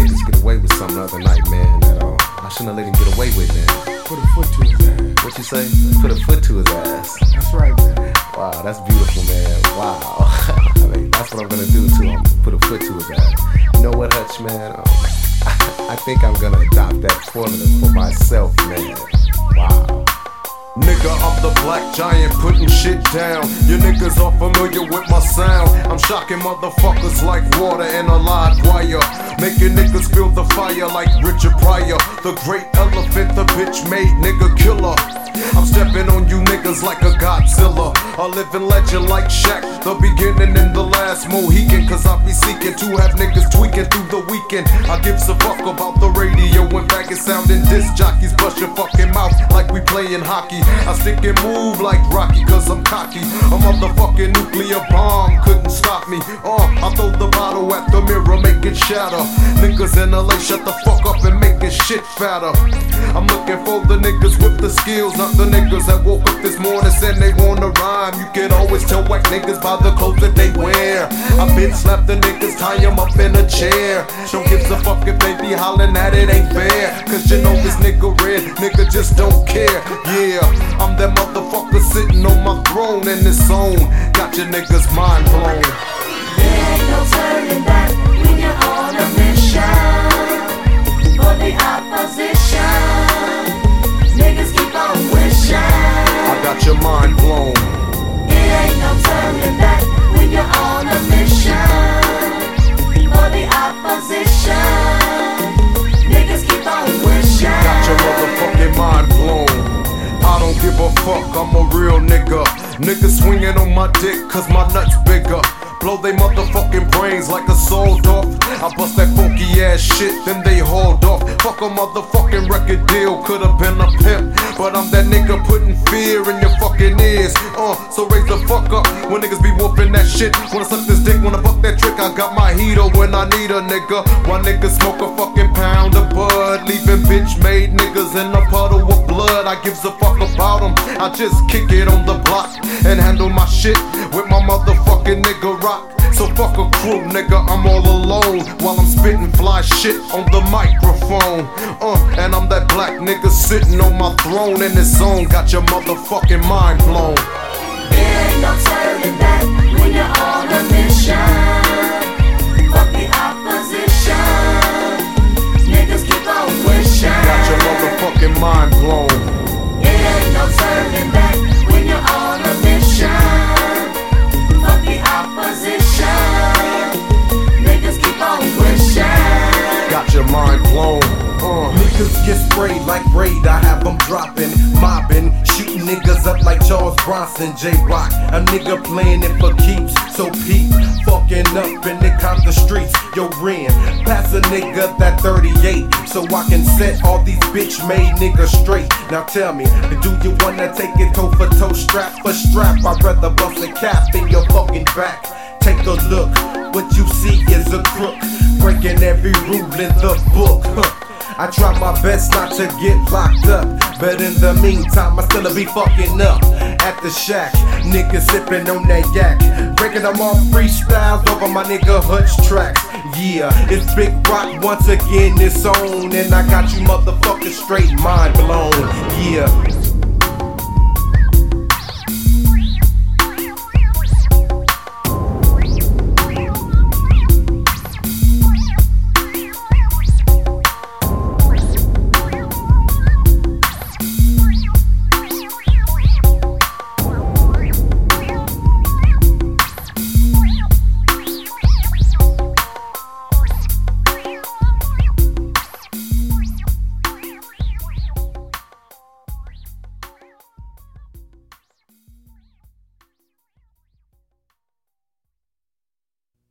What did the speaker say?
niggas get away with something the other night, man. That uh, I shouldn't have let him get away with, man. Put a foot to his ass. What you say? Put a foot to his ass. That's right, man. Wow, that's beautiful, man. Wow. I mean, that's what I'm gonna do to him. Put a foot to his ass. You know what, Hutch, man? Um, I think I'm gonna adopt that formula for myself, man. Wow. Nigga, I'm the black giant putting shit down. You niggas are familiar with my sound. I'm shocking motherfuckers like water in a live wire. Making niggas feel the fire like Richard Pryor. The great elephant, the bitch made nigga killer. I'm stepping on you niggas like a Godzilla. A living legend like Shaq. The beginning and the last Mohican. Cause I be seeking to have niggas tweaking through the weekend. I give a fuck about the radio when back is sounding disc jockeys. Bust your fucking mouth we playing hockey. I stick and move like Rocky cause I'm cocky. A motherfucking nuclear bomb stop me. Uh, I throw the bottle at the mirror, make it shatter. Niggas in LA, shut the fuck up and make it shit fatter. I'm looking for the niggas with the skills, not the niggas that woke up this morning saying they wanna rhyme. You can always tell white niggas by the clothes that they wear. I been slap the niggas, tie them up in a chair. Don't give a fuck if they be hollering that it ain't fair. Cause you know this nigga Ren, nigga just don't care. Yeah, I'm that motherfucker sitting on my throne in this zone. Got your niggas mind blown. Give a fuck, I'm a real nigga. Niggas swinging on my dick cause my nuts bigger. Blow they motherfucking brains like a sold off. I bust that funky ass shit, then they hauled off. Fuck a motherfucking record deal, could've been a pimp. But I'm that nigga putting fear in your fucking ears. Uh, so raise the fuck up when niggas be whooping that shit. Wanna suck this dick, wanna fuck that trick. I got my heater when I need a nigga. Why niggas smoke a fucking pound of bud? Leaving bitch made niggas in a puddle of blood. I gives a fuck about them. I just kick it on the block and handle my shit motherfucking nigga rock. So fuck a crew, nigga, I'm all alone while I'm spitting fly shit on the microphone. Uh, and I'm that black nigga sitting on my throne in this zone. Got your motherfucking mind blown. There ain't no turning back when you're on a mission. Mind blown. Uh. Niggas get sprayed like raid, I have them dropping, mobbing, shooting niggas up like Charles Bronson, J Rock. A nigga playing it for keeps, so peep, fucking up in the Compton streets. Yo, Ren, pass a nigga that 38, so I can set all these bitch made niggas straight. Now tell me, do you wanna take it toe for toe, strap for strap? I'd rather bust a cap in your fucking back. Take a look, what you see is a crook, breaking every rule in the book. Huh. I try my best not to get locked up. But in the meantime, I still be fucking up at the shack. Niggas sipping on that yak. Breaking them off freestyles over my nigga Hutch tracks. Yeah, it's Big Rock once again, it's on. And I got you motherfuckers straight mind blown. Yeah.